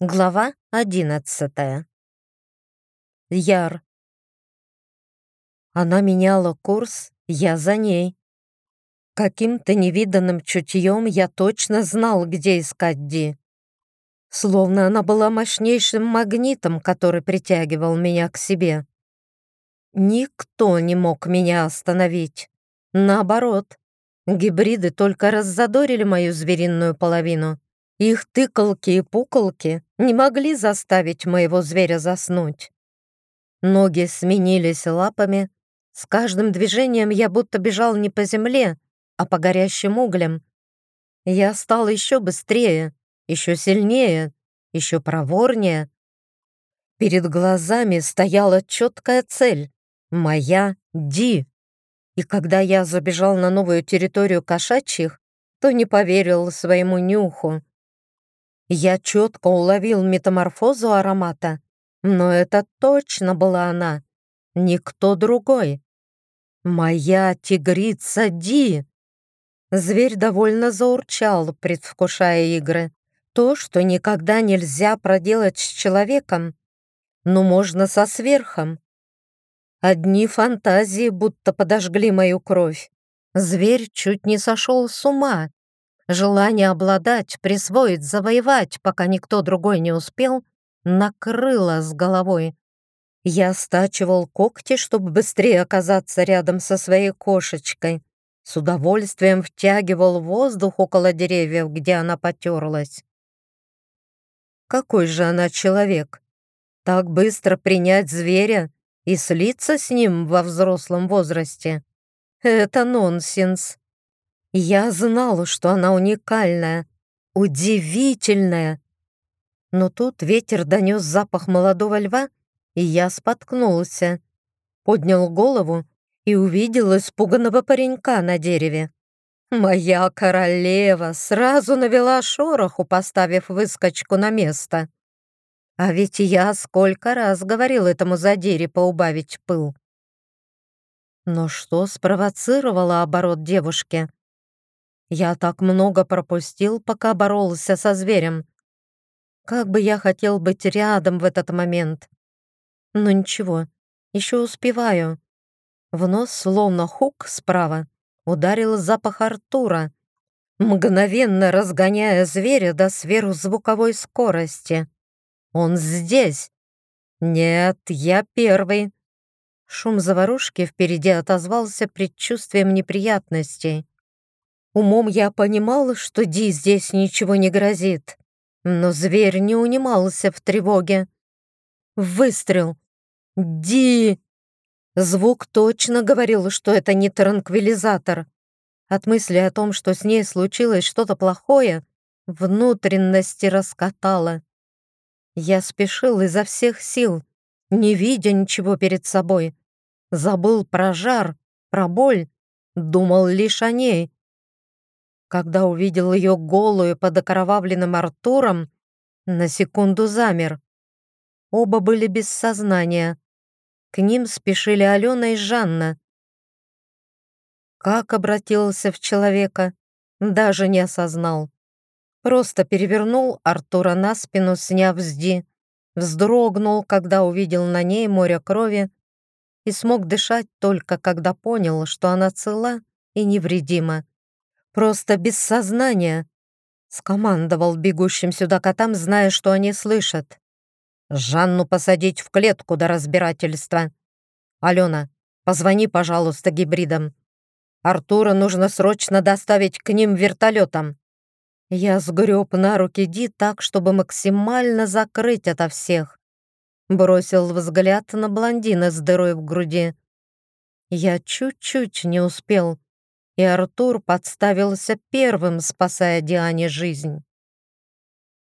Глава одиннадцатая. Яр. Она меняла курс, я за ней. Каким-то невиданным чутьем я точно знал, где искать Ди. Словно она была мощнейшим магнитом, который притягивал меня к себе. Никто не мог меня остановить. Наоборот, гибриды только раззадорили мою звериную половину. Их тыкалки и пукалки не могли заставить моего зверя заснуть. Ноги сменились лапами. С каждым движением я будто бежал не по земле, а по горящим углям. Я стал еще быстрее, еще сильнее, еще проворнее. Перед глазами стояла четкая цель — моя Ди. И когда я забежал на новую территорию кошачьих, то не поверил своему нюху. Я четко уловил метаморфозу аромата, но это точно была она, никто другой. Моя тигрица Ди. Зверь довольно заурчал, предвкушая игры. То, что никогда нельзя проделать с человеком, но можно со сверхом. Одни фантазии будто подожгли мою кровь. Зверь чуть не сошел с ума, Желание обладать, присвоить, завоевать, пока никто другой не успел, накрыло с головой. Я стачивал когти, чтобы быстрее оказаться рядом со своей кошечкой. С удовольствием втягивал воздух около деревьев, где она потерлась. Какой же она человек? Так быстро принять зверя и слиться с ним во взрослом возрасте? Это нонсенс. Я знала, что она уникальная, удивительная. Но тут ветер донес запах молодого льва, и я споткнулся. Поднял голову и увидел испуганного паренька на дереве. Моя королева сразу навела шороху, поставив выскочку на место. А ведь я сколько раз говорил этому задире поубавить пыл. Но что спровоцировало оборот девушки? Я так много пропустил, пока боролся со зверем. Как бы я хотел быть рядом в этот момент. Но ничего, еще успеваю. В нос, словно хук справа, ударил запах Артура, мгновенно разгоняя зверя до сверхзвуковой скорости. Он здесь. Нет, я первый. Шум заварушки впереди отозвался предчувствием неприятностей. Умом я понимал, что Ди здесь ничего не грозит, но зверь не унимался в тревоге. Выстрел. «Ди!» Звук точно говорил, что это не транквилизатор. От мысли о том, что с ней случилось что-то плохое, внутренности раскатало. Я спешил изо всех сил, не видя ничего перед собой. Забыл про жар, про боль, думал лишь о ней. Когда увидел ее голую под окровавленным Артуром, на секунду замер. Оба были без сознания. К ним спешили Алена и Жанна. Как обратился в человека, даже не осознал. Просто перевернул Артура на спину, сняв с Ди, вздрогнул, когда увидел на ней море крови и смог дышать только когда понял, что она цела и невредима. Просто без сознания!» Скомандовал бегущим сюда котам, зная, что они слышат. «Жанну посадить в клетку до разбирательства. Алена, позвони, пожалуйста, гибридам. Артура нужно срочно доставить к ним вертолетом». Я сгреб на руки Ди так, чтобы максимально закрыть ото всех. Бросил взгляд на блондина с дырой в груди. Я чуть-чуть не успел и Артур подставился первым, спасая Диане жизнь.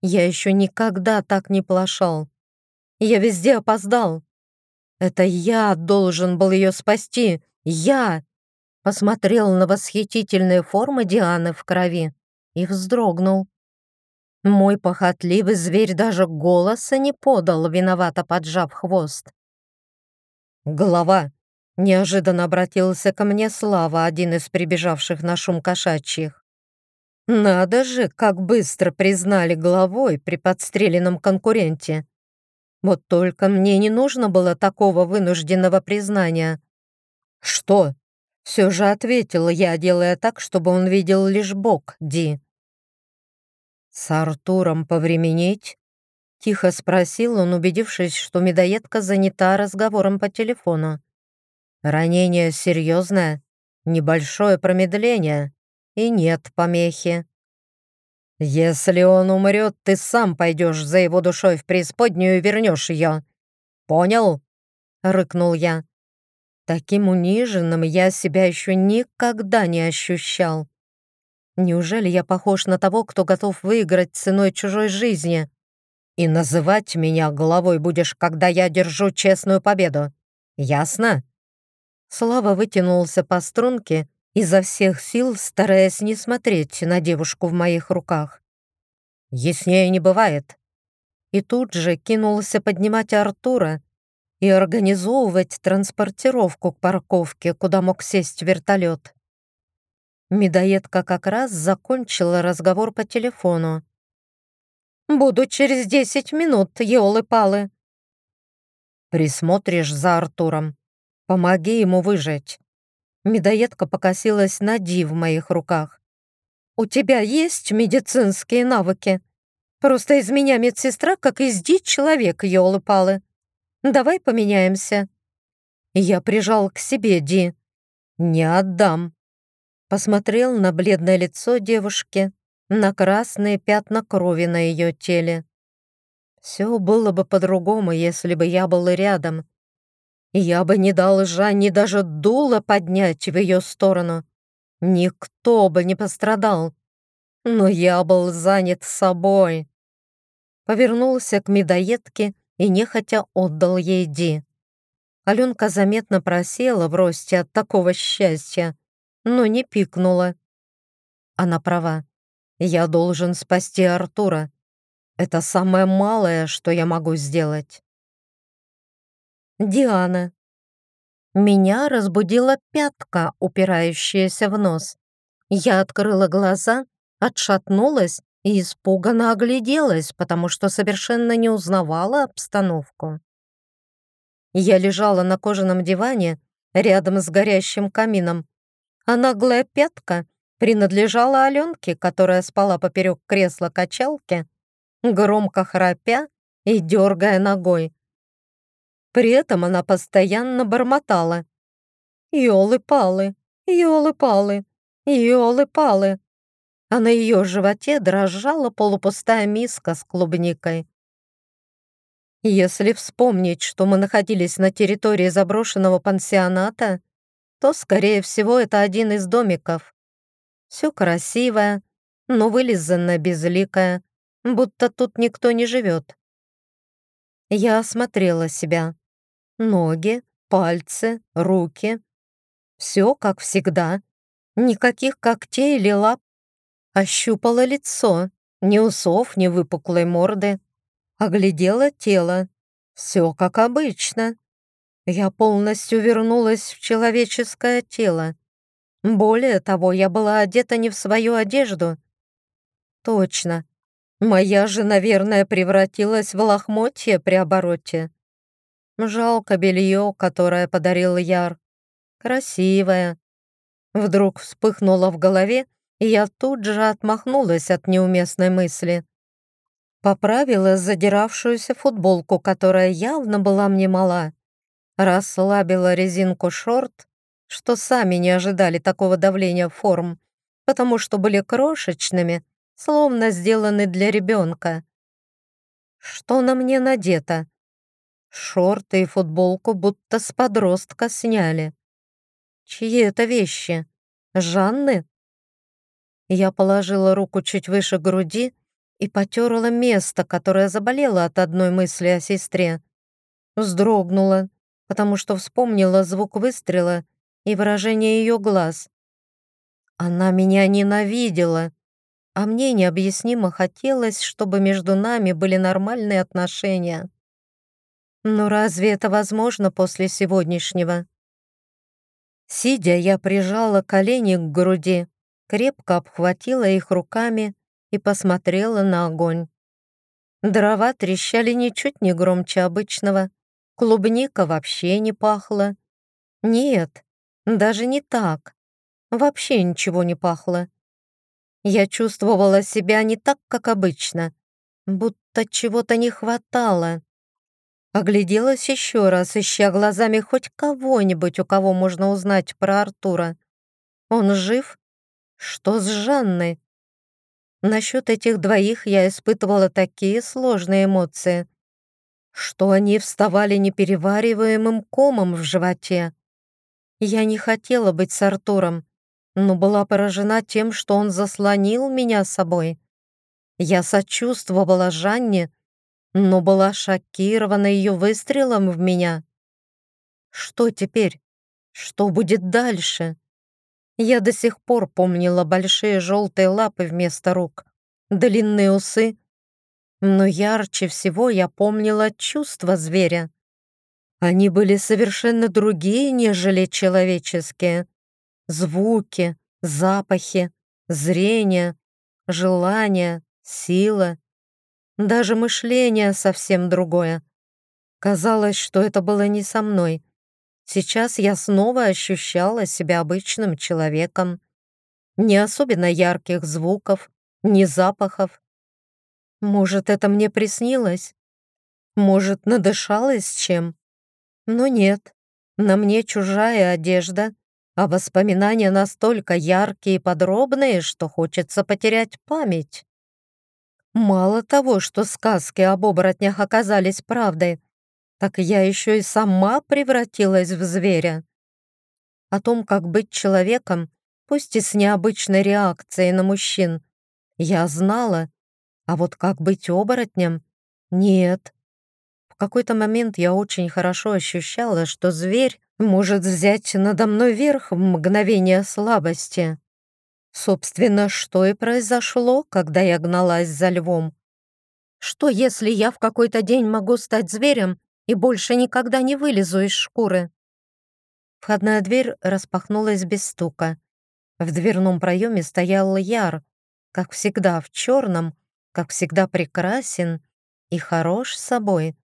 Я еще никогда так не плашал. Я везде опоздал. Это я должен был ее спасти. Я! Посмотрел на восхитительные формы Дианы в крови и вздрогнул. Мой похотливый зверь даже голоса не подал, виновато поджав хвост. «Голова, Неожиданно обратился ко мне Слава, один из прибежавших на шум кошачьих. Надо же, как быстро признали главой при подстреленном конкуренте. Вот только мне не нужно было такого вынужденного признания. «Что?» — все же ответила я, делая так, чтобы он видел лишь бок Ди. «С Артуром повременить?» — тихо спросил он, убедившись, что медоедка занята разговором по телефону. «Ранение серьезное, небольшое промедление и нет помехи. Если он умрет, ты сам пойдешь за его душой в преисподнюю и вернешь ее. Понял?» — рыкнул я. Таким униженным я себя еще никогда не ощущал. Неужели я похож на того, кто готов выиграть ценой чужой жизни? И называть меня головой будешь, когда я держу честную победу. Ясно?» Слава вытянулся по струнке, изо всех сил стараясь не смотреть на девушку в моих руках. «Яснее не бывает». И тут же кинулся поднимать Артура и организовывать транспортировку к парковке, куда мог сесть вертолет. Медоедка как раз закончила разговор по телефону. «Буду через десять минут, елы-палы». «Присмотришь за Артуром. Помоги ему выжить». Медоедка покосилась на Ди в моих руках. «У тебя есть медицинские навыки? Просто из меня медсестра, как из Ди человек, елы-палы. Давай поменяемся». Я прижал к себе Ди. «Не отдам». Посмотрел на бледное лицо девушки, на красные пятна крови на ее теле. Все было бы по-другому, если бы я был рядом. Я бы не дал Жанне даже дуло поднять в ее сторону. Никто бы не пострадал. Но я был занят собой. Повернулся к медоедке и нехотя отдал ей Ди. Аленка заметно просела в росте от такого счастья, но не пикнула. Она права. Я должен спасти Артура. Это самое малое, что я могу сделать. Диана. Меня разбудила пятка, упирающаяся в нос. Я открыла глаза, отшатнулась и испуганно огляделась, потому что совершенно не узнавала обстановку. Я лежала на кожаном диване рядом с горящим камином, а наглая пятка принадлежала Аленке, которая спала поперек кресла качалки, громко храпя и дергая ногой. При этом она постоянно бормотала. «Ёлы-палы, ёлы-палы, ёлы-палы». А на ее животе дрожала полупустая миска с клубникой. Если вспомнить, что мы находились на территории заброшенного пансионата, то, скорее всего, это один из домиков. Все красивое, но вылизанное безликое, будто тут никто не живет. Я осмотрела себя. Ноги, пальцы, руки. Все как всегда. Никаких когтей или лап. Ощупала лицо. Ни усов, ни выпуклой морды. Оглядела тело. Все как обычно. Я полностью вернулась в человеческое тело. Более того, я была одета не в свою одежду. Точно. Моя же, наверное, превратилась в лохмотье при обороте. Жалко белье, которое подарил Яр. Красивое. Вдруг вспыхнуло в голове, и я тут же отмахнулась от неуместной мысли. Поправила задиравшуюся футболку, которая явно была мне мала. Расслабила резинку шорт, что сами не ожидали такого давления форм, потому что были крошечными, словно сделаны для ребенка. Что на мне надето? Шорты и футболку будто с подростка сняли. Чьи это вещи? Жанны? Я положила руку чуть выше груди и потерла место, которое заболело от одной мысли о сестре. Вздрогнула, потому что вспомнила звук выстрела и выражение ее глаз. Она меня ненавидела, а мне необъяснимо хотелось, чтобы между нами были нормальные отношения. Но разве это возможно после сегодняшнего? Сидя, я прижала колени к груди, крепко обхватила их руками и посмотрела на огонь. Дрова трещали ничуть не громче обычного, клубника вообще не пахла. Нет, даже не так. Вообще ничего не пахло. Я чувствовала себя не так, как обычно, будто чего-то не хватало. Огляделась еще раз, ища глазами хоть кого-нибудь, у кого можно узнать про Артура. Он жив? Что с Жанной? Насчет этих двоих я испытывала такие сложные эмоции, что они вставали неперевариваемым комом в животе. Я не хотела быть с Артуром, но была поражена тем, что он заслонил меня собой. Я сочувствовала Жанне, но была шокирована ее выстрелом в меня. Что теперь? Что будет дальше? Я до сих пор помнила большие желтые лапы вместо рук, длинные усы, но ярче всего я помнила чувства зверя. Они были совершенно другие, нежели человеческие. Звуки, запахи, зрение, желание, сила. Даже мышление совсем другое. Казалось, что это было не со мной. Сейчас я снова ощущала себя обычным человеком. Не особенно ярких звуков, ни запахов. Может, это мне приснилось? Может, надышалась чем? Но нет, на мне чужая одежда, а воспоминания настолько яркие и подробные, что хочется потерять память. Мало того, что сказки об оборотнях оказались правдой, так я еще и сама превратилась в зверя. О том, как быть человеком, пусть и с необычной реакцией на мужчин, я знала, а вот как быть оборотнем — нет. В какой-то момент я очень хорошо ощущала, что зверь может взять надо мной верх в мгновение слабости. Собственно, что и произошло, когда я гналась за львом. Что, если я в какой-то день могу стать зверем и больше никогда не вылезу из шкуры? Входная дверь распахнулась без стука. В дверном проеме стоял Яр, как всегда в черном, как всегда прекрасен и хорош собой.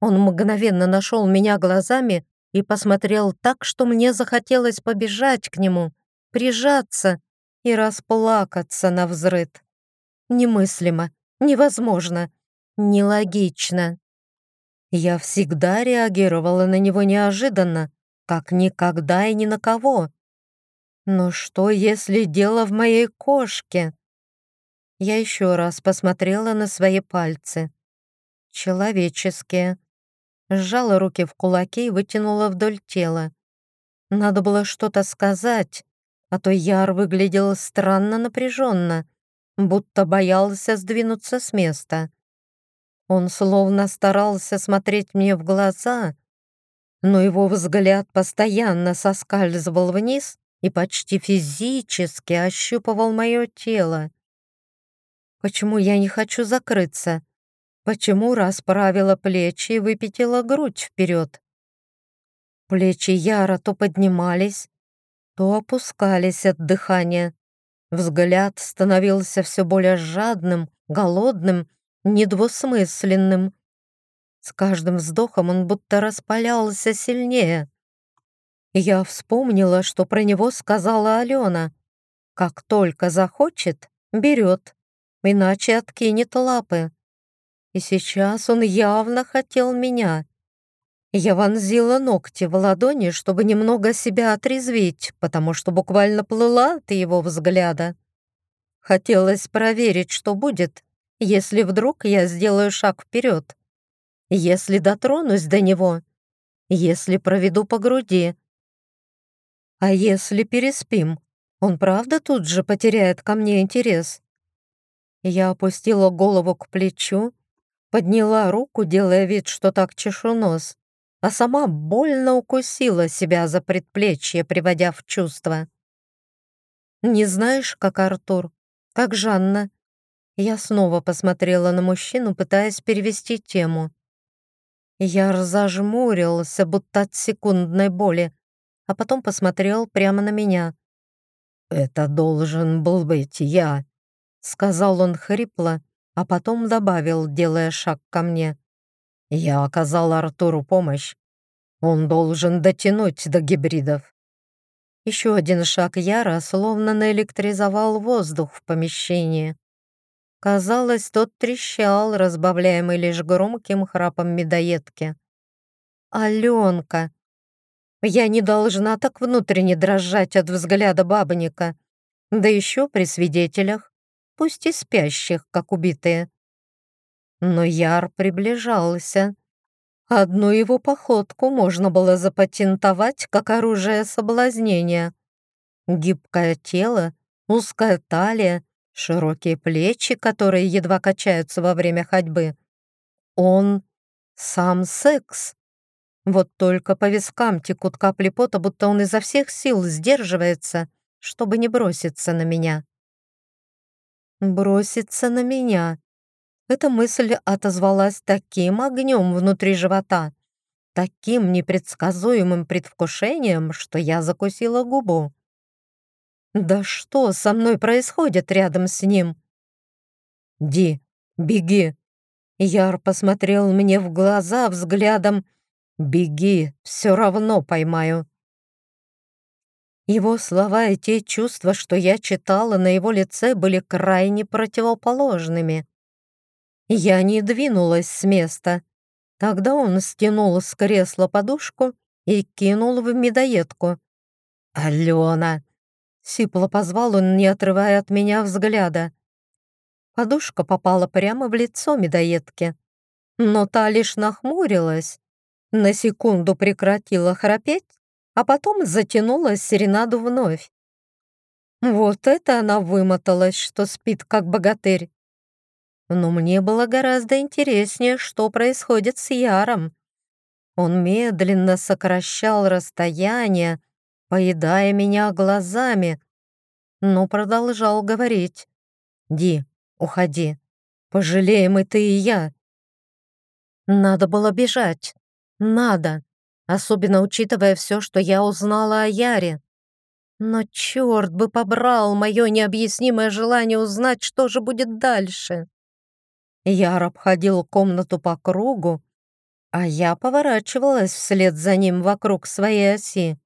Он мгновенно нашел меня глазами и посмотрел так, что мне захотелось побежать к нему, прижаться и расплакаться на взрыд. Немыслимо, невозможно, нелогично. Я всегда реагировала на него неожиданно, как никогда и ни на кого. Но что, если дело в моей кошке? Я еще раз посмотрела на свои пальцы. Человеческие сжала руки в кулаки и вытянула вдоль тела. Надо было что-то сказать, а то Яр выглядел странно напряженно, будто боялся сдвинуться с места. Он словно старался смотреть мне в глаза, но его взгляд постоянно соскальзывал вниз и почти физически ощупывал мое тело. Почему я не хочу закрыться? Почему расправила плечи и выпятила грудь вперед? Плечи Яра то поднимались, то опускались от дыхания. Взгляд становился все более жадным, голодным, недвусмысленным. С каждым вздохом он будто распалялся сильнее. Я вспомнила, что про него сказала Алена. Как только захочет, берет, иначе откинет лапы. И сейчас он явно хотел меня. Я вонзила ногти в ладони, чтобы немного себя отрезвить, потому что буквально плыла от его взгляда. Хотелось проверить, что будет, если вдруг я сделаю шаг вперед, если дотронусь до него, если проведу по груди. А если переспим, он правда тут же потеряет ко мне интерес? Я опустила голову к плечу, Подняла руку, делая вид, что так чешу нос, а сама больно укусила себя за предплечье, приводя в чувство. «Не знаешь, как Артур? Как Жанна?» Я снова посмотрела на мужчину, пытаясь перевести тему. Я разожмурился, будто от секундной боли, а потом посмотрел прямо на меня. «Это должен был быть я», — сказал он хрипло, а потом добавил, делая шаг ко мне. «Я оказал Артуру помощь. Он должен дотянуть до гибридов». Еще один шаг Яра словно наэлектризовал воздух в помещении. Казалось, тот трещал, разбавляемый лишь громким храпом медоедки. «Аленка!» Я не должна так внутренне дрожать от взгляда бабника, да еще при свидетелях, пусть и спящих, как убитые. Но Яр приближался. Одну его походку можно было запатентовать как оружие соблазнения. Гибкое тело, узкая талия, широкие плечи, которые едва качаются во время ходьбы. Он сам секс. Вот только по вискам текут капли пота, будто он изо всех сил сдерживается, чтобы не броситься на меня. Броситься на меня. Эта мысль отозвалась таким огнем внутри живота, таким непредсказуемым предвкушением, что я закусила губу. Да что со мной происходит рядом с ним? Ди, беги. Яр посмотрел мне в глаза взглядом. Беги, все равно поймаю. Его слова и те чувства, что я читала на его лице, были крайне противоположными. Я не двинулась с места. Тогда он стянул с кресла подушку и кинул в медоедку. «Алена!» Сипло позвал он, не отрывая от меня взгляда. Подушка попала прямо в лицо медоедки. Но та лишь нахмурилась, на секунду прекратила храпеть, а потом затянула серенаду вновь. Вот это она вымоталась, что спит как богатырь. Но мне было гораздо интереснее, что происходит с Яром. Он медленно сокращал расстояние, поедая меня глазами, но продолжал говорить. «Ди, уходи. Пожалеем и ты, и я». Надо было бежать. Надо. Особенно учитывая все, что я узнала о Яре. Но черт бы побрал мое необъяснимое желание узнать, что же будет дальше. Яр обходил комнату по кругу, а я поворачивалась вслед за ним вокруг своей оси.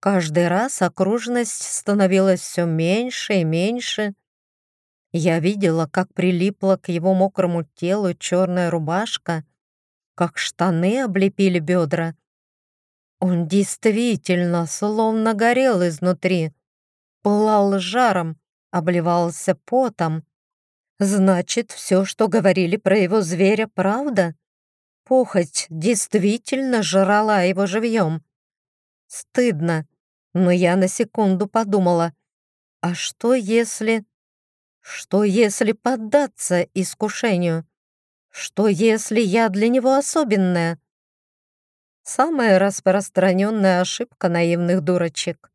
Каждый раз окружность становилась все меньше и меньше. Я видела, как прилипла к его мокрому телу черная рубашка, как штаны облепили бедра. Он действительно словно горел изнутри, пылал жаром, обливался потом. Значит, все, что говорили про его зверя, правда? Похоть действительно жрала его живьем. Стыдно, но я на секунду подумала, а что если... Что если поддаться искушению? Что если я для него особенная? Самая распространенная ошибка наивных дурочек.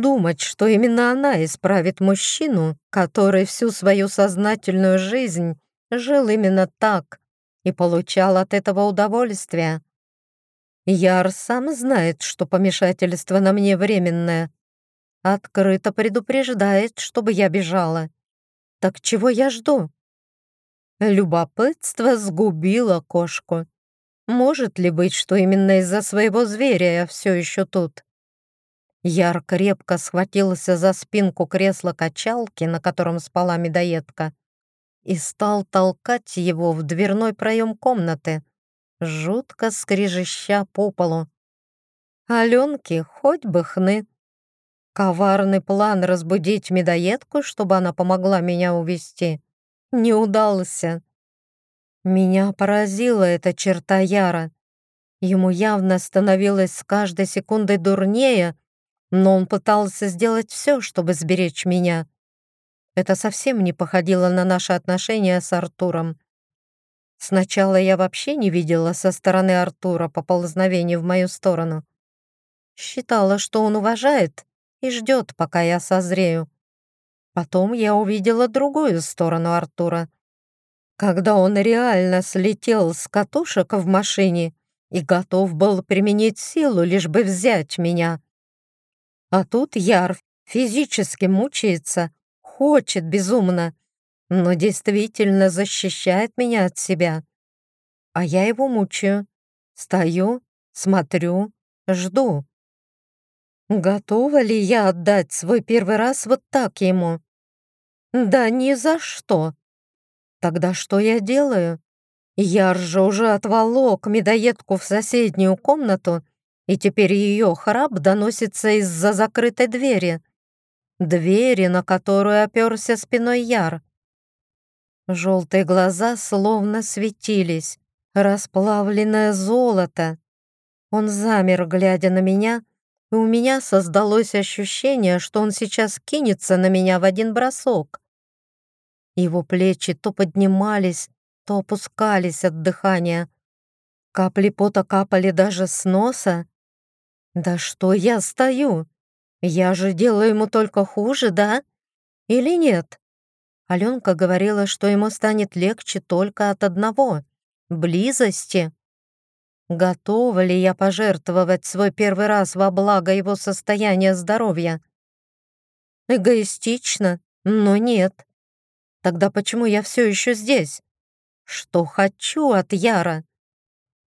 Думать, что именно она исправит мужчину, который всю свою сознательную жизнь жил именно так и получал от этого удовольствие. Яр сам знает, что помешательство на мне временное. Открыто предупреждает, чтобы я бежала. Так чего я жду? Любопытство сгубило кошку. Может ли быть, что именно из-за своего зверя я все еще тут? Яр крепко схватился за спинку кресла-качалки, на котором спала медоедка, и стал толкать его в дверной проем комнаты, жутко скрежеща по полу. Аленке хоть бы хны. Коварный план разбудить медоедку, чтобы она помогла меня увести, не удался. Меня поразила эта черта Яра. Ему явно становилось с каждой секундой дурнее, но он пытался сделать все, чтобы сберечь меня. Это совсем не походило на наши отношения с Артуром. Сначала я вообще не видела со стороны Артура поползновений в мою сторону. Считала, что он уважает и ждет, пока я созрею. Потом я увидела другую сторону Артура. Когда он реально слетел с катушек в машине и готов был применить силу, лишь бы взять меня. А тут Яр физически мучается, хочет безумно, но действительно защищает меня от себя. А я его мучаю. Стою, смотрю, жду. Готова ли я отдать свой первый раз вот так ему? Да ни за что. Тогда что я делаю? Я же уже отволок медоедку в соседнюю комнату, и теперь ее храп доносится из-за закрытой двери. Двери, на которую оперся спиной Яр. Желтые глаза словно светились, расплавленное золото. Он замер, глядя на меня, и у меня создалось ощущение, что он сейчас кинется на меня в один бросок. Его плечи то поднимались, то опускались от дыхания. Капли пота капали даже с носа. «Да что я стою? Я же делаю ему только хуже, да? Или нет?» Аленка говорила, что ему станет легче только от одного — близости. Готова ли я пожертвовать свой первый раз во благо его состояния здоровья? Эгоистично, но нет. Тогда почему я все еще здесь? Что хочу от Яра?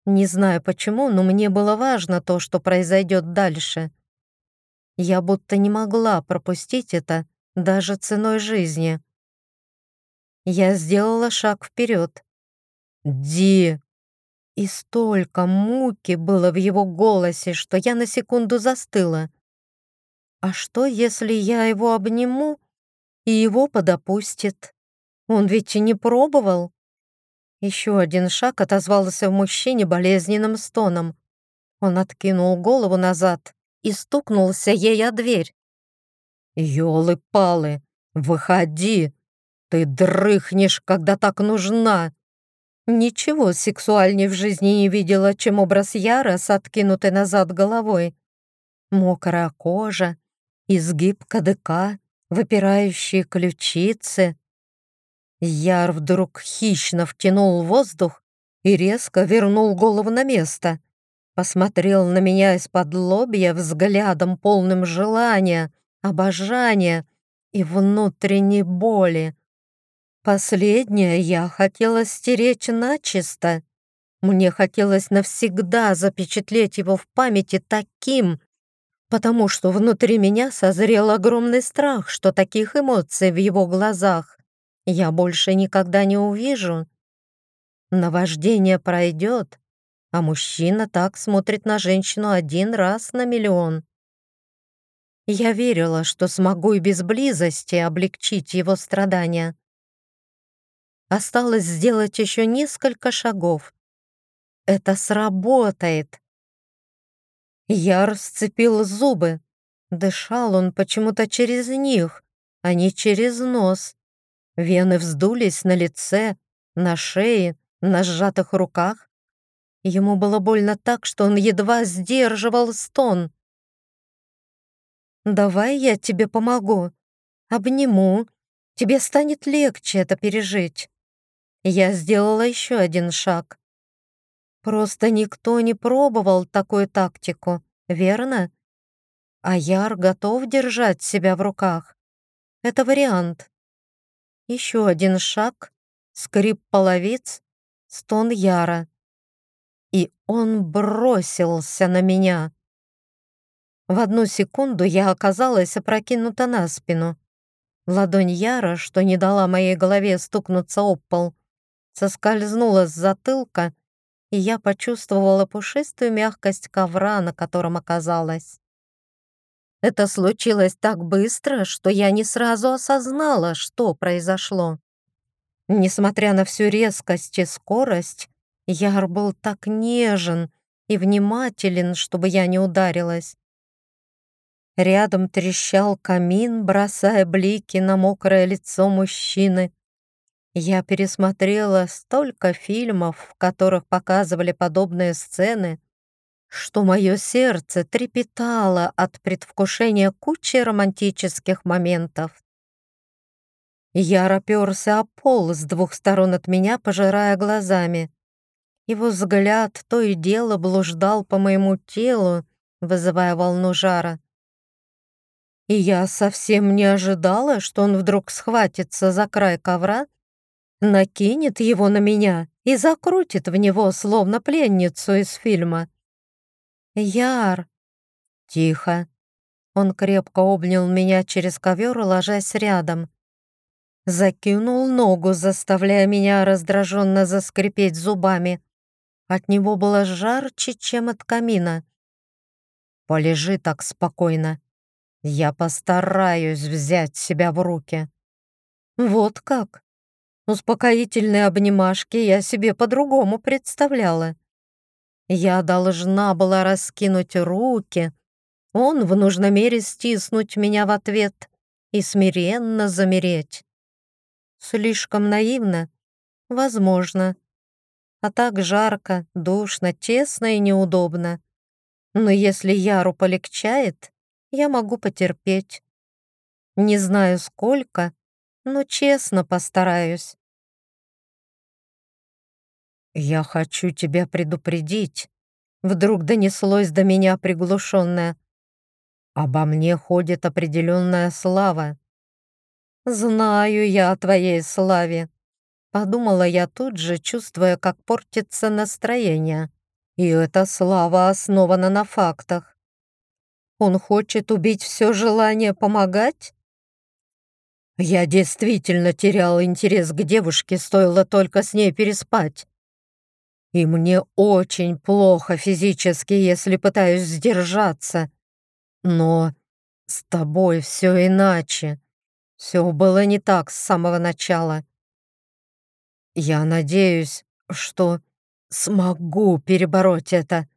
Не знаю почему, но мне было важно то, что произойдет дальше. Я будто не могла пропустить это даже ценой жизни. Я сделала шаг вперед. «Ди!» И столько муки было в его голосе, что я на секунду застыла. А что, если я его обниму, и его подопустит? Он ведь и не пробовал. Еще один шаг отозвался в мужчине болезненным стоном. Он откинул голову назад и стукнулся ей о дверь. «Елы-палы, выходи!» Ты дрыхнешь, когда так нужна. Ничего сексуальней в жизни не видела, чем образ Яра с откинутой назад головой. Мокрая кожа, изгиб кадыка, выпирающие ключицы. Яр вдруг хищно втянул воздух и резко вернул голову на место. Посмотрел на меня из-под лобья взглядом полным желания, обожания и внутренней боли. Последнее я хотела стеречь начисто. Мне хотелось навсегда запечатлеть его в памяти таким, потому что внутри меня созрел огромный страх, что таких эмоций в его глазах я больше никогда не увижу. Наваждение пройдет, а мужчина так смотрит на женщину один раз на миллион. Я верила, что смогу и без близости облегчить его страдания. Осталось сделать еще несколько шагов. Это сработает. Я расцепил зубы. Дышал он почему-то через них, а не через нос. Вены вздулись на лице, на шее, на сжатых руках. Ему было больно так, что он едва сдерживал стон. «Давай я тебе помогу. Обниму. Тебе станет легче это пережить». Я сделала еще один шаг. Просто никто не пробовал такую тактику, верно? А Яр готов держать себя в руках. Это вариант. Еще один шаг, скрип половиц, стон Яра. И он бросился на меня. В одну секунду я оказалась опрокинута на спину. Ладонь Яра, что не дала моей голове стукнуться об пол, соскользнула с затылка, и я почувствовала пушистую мягкость ковра, на котором оказалась. Это случилось так быстро, что я не сразу осознала, что произошло. Несмотря на всю резкость и скорость, Яр был так нежен и внимателен, чтобы я не ударилась. Рядом трещал камин, бросая блики на мокрое лицо мужчины. Я пересмотрела столько фильмов, в которых показывали подобные сцены, что мое сердце трепетало от предвкушения кучи романтических моментов. Я оперся о пол с двух сторон от меня, пожирая глазами. Его взгляд то и дело блуждал по моему телу, вызывая волну жара. И я совсем не ожидала, что он вдруг схватится за край ковра, накинет его на меня и закрутит в него, словно пленницу из фильма. «Яр!» «Тихо!» Он крепко обнял меня через ковер, ложась рядом. Закинул ногу, заставляя меня раздраженно заскрипеть зубами. От него было жарче, чем от камина. «Полежи так спокойно. Я постараюсь взять себя в руки». «Вот как?» Успокоительные обнимашки я себе по-другому представляла. Я должна была раскинуть руки, он в нужной мере стиснуть меня в ответ и смиренно замереть. Слишком наивно? Возможно. А так жарко, душно, тесно и неудобно. Но если Яру полегчает, я могу потерпеть. Не знаю сколько, но честно постараюсь. «Я хочу тебя предупредить», — вдруг донеслось до меня приглушенное. «Обо мне ходит определенная слава». «Знаю я о твоей славе», — подумала я тут же, чувствуя, как портится настроение. И эта слава основана на фактах. Он хочет убить все желание помогать? Я действительно терял интерес к девушке, стоило только с ней переспать. И мне очень плохо физически, если пытаюсь сдержаться. Но с тобой все иначе. Все было не так с самого начала. Я надеюсь, что смогу перебороть это.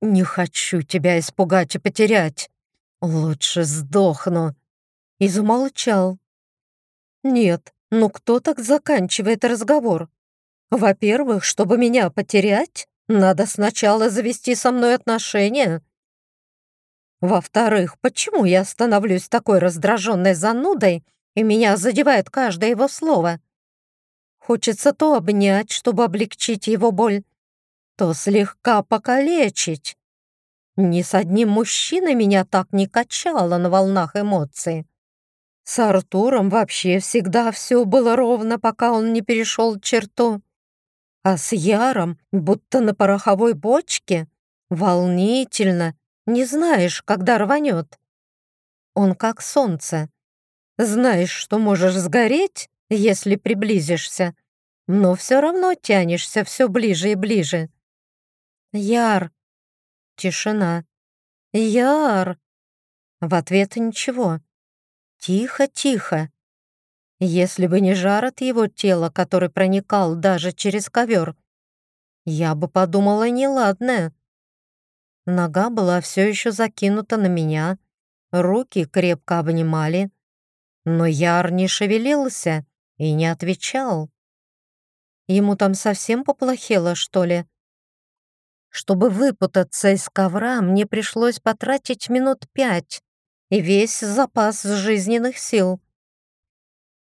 Не хочу тебя испугать и потерять. Лучше сдохну. И замолчал. Нет, ну кто так заканчивает разговор? Во-первых, чтобы меня потерять, надо сначала завести со мной отношения. Во-вторых, почему я становлюсь такой раздраженной занудой, и меня задевает каждое его слово? Хочется то обнять, чтобы облегчить его боль, то слегка покалечить. Ни с одним мужчиной меня так не качало на волнах эмоций. С Артуром вообще всегда все было ровно, пока он не перешел черту. А с Яром, будто на пороховой бочке, волнительно, не знаешь, когда рванет. Он как солнце. Знаешь, что можешь сгореть, если приблизишься, но все равно тянешься все ближе и ближе. Яр. Тишина. Яр. В ответ ничего. Тихо, тихо. Если бы не жар от его тела, который проникал даже через ковер, я бы подумала неладное. Нога была все еще закинута на меня, руки крепко обнимали, но Яр не шевелился и не отвечал. Ему там совсем поплохело, что ли? Чтобы выпутаться из ковра, мне пришлось потратить минут пять и весь запас жизненных сил.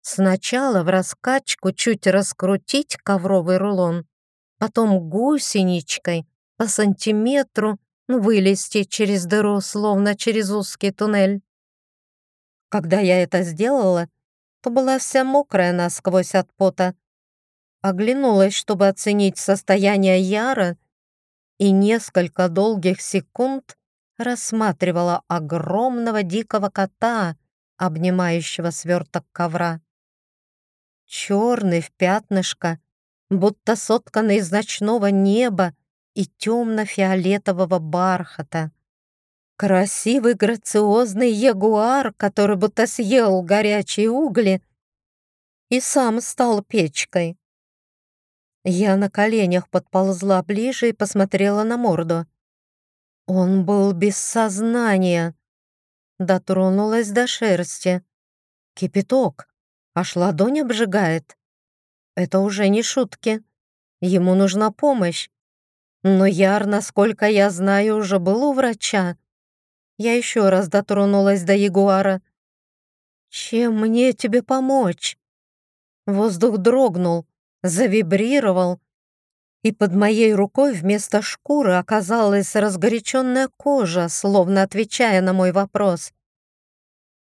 Сначала в раскачку чуть раскрутить ковровый рулон, потом гусеничкой по сантиметру вылезти через дыру, словно через узкий туннель. Когда я это сделала, то была вся мокрая насквозь от пота. Оглянулась, чтобы оценить состояние Яра, и несколько долгих секунд рассматривала огромного дикого кота, обнимающего сверток ковра. Черный в пятнышко, будто сотканный из ночного неба и темно-фиолетового бархата. Красивый грациозный ягуар, который будто съел горячие угли и сам стал печкой. Я на коленях подползла ближе и посмотрела на морду. Он был без сознания. Дотронулась до шерсти. Кипяток. Аж ладонь обжигает. Это уже не шутки. Ему нужна помощь. Но Яр, насколько я знаю, уже был у врача. Я еще раз дотронулась до ягуара. «Чем мне тебе помочь?» Воздух дрогнул, завибрировал, и под моей рукой вместо шкуры оказалась разгоряченная кожа, словно отвечая на мой вопрос.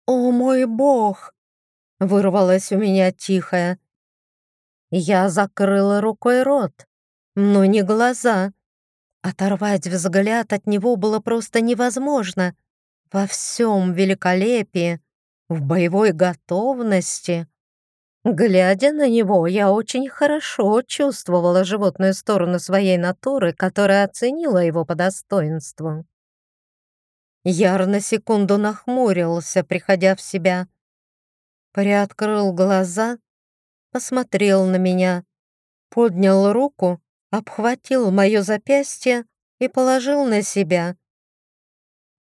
«О мой бог!» — вырвалось у меня тихое. Я закрыла рукой рот, но не глаза. Оторвать взгляд от него было просто невозможно. Во всем великолепии, в боевой готовности. Глядя на него, я очень хорошо чувствовала животную сторону своей натуры, которая оценила его по достоинству. Яр на секунду нахмурился, приходя в себя. Приоткрыл глаза, посмотрел на меня, поднял руку, обхватил мое запястье и положил на себя.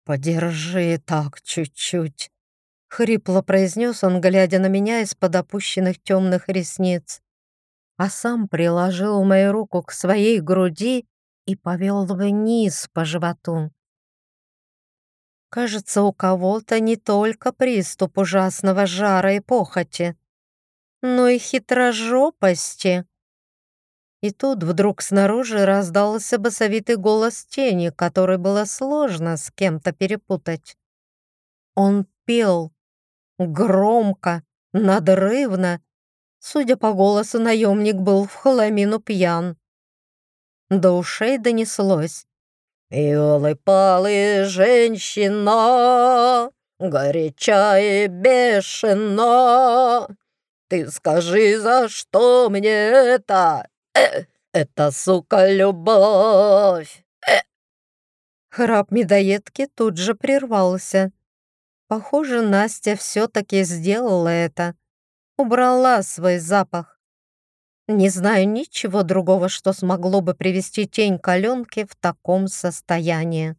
«Подержи так чуть-чуть», — хрипло произнес он, глядя на меня из-под опущенных темных ресниц, а сам приложил мою руку к своей груди и повел вниз по животу. Кажется, у кого-то не только приступ ужасного жара и похоти, но и хитрожопости. И тут вдруг снаружи раздался басовитый голос тени, который было сложно с кем-то перепутать. Он пел громко, надрывно. Судя по голосу, наемник был в хламину пьян. До ушей донеслось. «Елы-палы, женщина, горяча и бешена, ты скажи, за что мне это? Э, это, сука, любовь!» э. Храп медоедки тут же прервался. Похоже, Настя все-таки сделала это. Убрала свой запах. Не знаю ничего другого, что смогло бы привести тень каленки в таком состоянии.